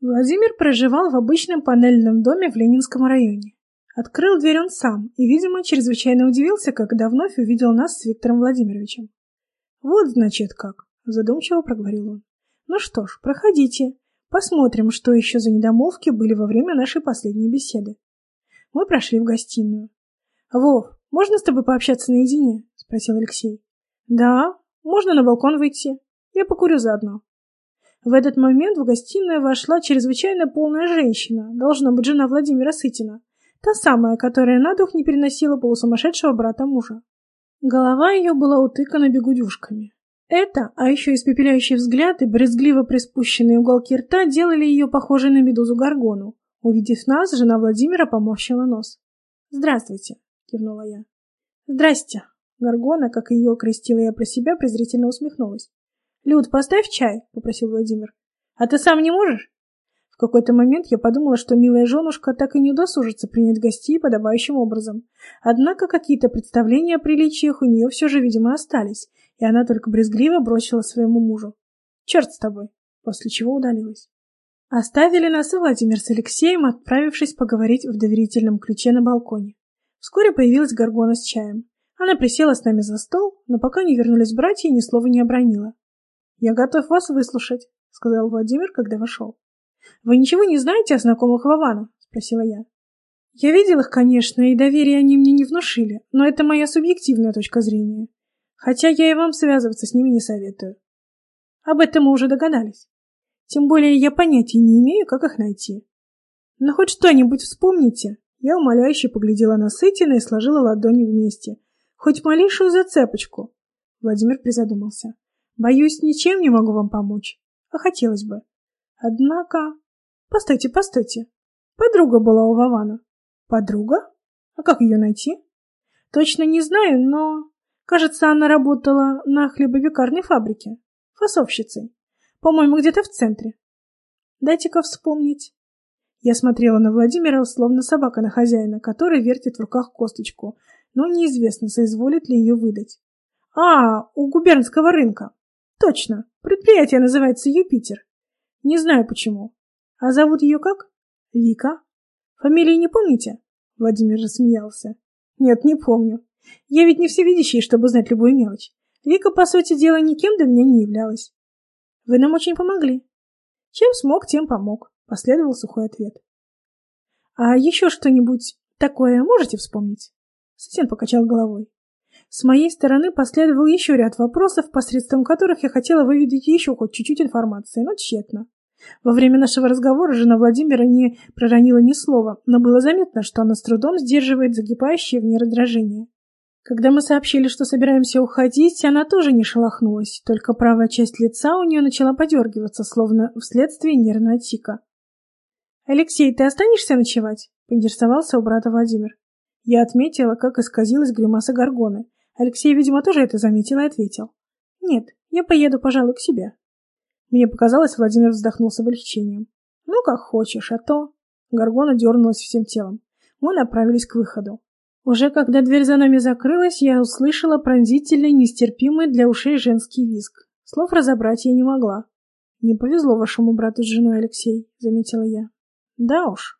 Владимир проживал в обычном панельном доме в Ленинском районе. Открыл дверь он сам и, видимо, чрезвычайно удивился, когда вновь увидел нас с Виктором Владимировичем. «Вот, значит, как», — задумчиво проговорил он. «Ну что ж, проходите. Посмотрим, что еще за недомолвки были во время нашей последней беседы». Мы прошли в гостиную. «Вов, можно с тобой пообщаться наедине?» — спросил Алексей. «Да, можно на балкон выйти. Я покурю заодно». В этот момент в гостиную вошла чрезвычайно полная женщина, должна быть жена Владимира Сытина, та самая, которая на дух не переносила полусумасшедшего брата мужа. Голова ее была утыкана бегудюшками. Это, а еще испепеляющий взгляд и брезгливо приспущенные уголки рта делали ее похожей на медузу Гаргону. Увидев нас, жена Владимира поморщила нос. «Здравствуйте», — кивнула я. «Здрасте». Гаргона, как ее окрестила я про себя, презрительно усмехнулась. «Люд, поставь чай», — попросил Владимир. «А ты сам не можешь?» В какой-то момент я подумала, что милая женушка так и не удосужится принять гостей подобающим образом. Однако какие-то представления о приличиях у нее все же, видимо, остались, и она только брезгливо бросила своему мужу. «Черт с тобой!» после чего удалилась. Оставили нас и Владимир с Алексеем, отправившись поговорить в доверительном ключе на балконе. Вскоре появилась Горгона с чаем. Она присела с нами за стол, но пока не вернулись братья, ни слова не обронила. «Я готов вас выслушать», — сказал Владимир, когда вошел. «Вы ничего не знаете о знакомых Вована?» — спросила я. «Я видел их, конечно, и доверие они мне не внушили, но это моя субъективная точка зрения. Хотя я и вам связываться с ними не советую. Об этом мы уже догадались. Тем более я понятия не имею, как их найти. Но хоть что-нибудь вспомните». Я умоляюще поглядела на Сытина и сложила ладони вместе. «Хоть малейшую зацепочку». Владимир призадумался. Боюсь, ничем не могу вам помочь. А хотелось бы. Однако... Постойте, постойте. Подруга была у Вована. Подруга? А как ее найти? Точно не знаю, но... Кажется, она работала на хлебовикарной фабрике. Фасовщицей. По-моему, где-то в центре. Дайте-ка вспомнить. Я смотрела на Владимира, словно собака на хозяина, который вертит в руках косточку, но неизвестно, соизволит ли ее выдать. А, у губернского рынка. Точно, предприятие называется Юпитер. Не знаю почему. А зовут ее как? Вика. Фамилии не помните? Владимир рассмеялся. Нет, не помню. Я ведь не всевидящий, чтобы знать любую мелочь. Вика, по сути дела, никем для меня не являлась. Вы нам очень помогли. Чем смог, тем помог, последовал сухой ответ. А еще что-нибудь такое можете вспомнить? Сосен покачал головой. С моей стороны последовал еще ряд вопросов, посредством которых я хотела выведать еще хоть чуть-чуть информации, но тщетно. Во время нашего разговора жена Владимира не проронила ни слова, но было заметно, что она с трудом сдерживает закипающее в ней раздражение. Когда мы сообщили, что собираемся уходить, она тоже не шелохнулась, только правая часть лица у нее начала подергиваться, словно вследствие нервного тика. «Алексей, ты останешься ночевать?» — поинтересовался у брата Владимир. Я отметила, как исказилась гримаса Горгоны, Алексей, видимо, тоже это заметил и ответил. «Нет, я поеду, пожалуй, к себе». Мне показалось, Владимир вздохнул с облегчением. «Ну, как хочешь, а то...» Горгона дернулась всем телом. Мы направились к выходу. Уже когда дверь за нами закрылась, я услышала пронзительный, нестерпимый для ушей женский визг. Слов разобрать я не могла. «Не повезло вашему брату с женой, Алексей», — заметила я. «Да уж»,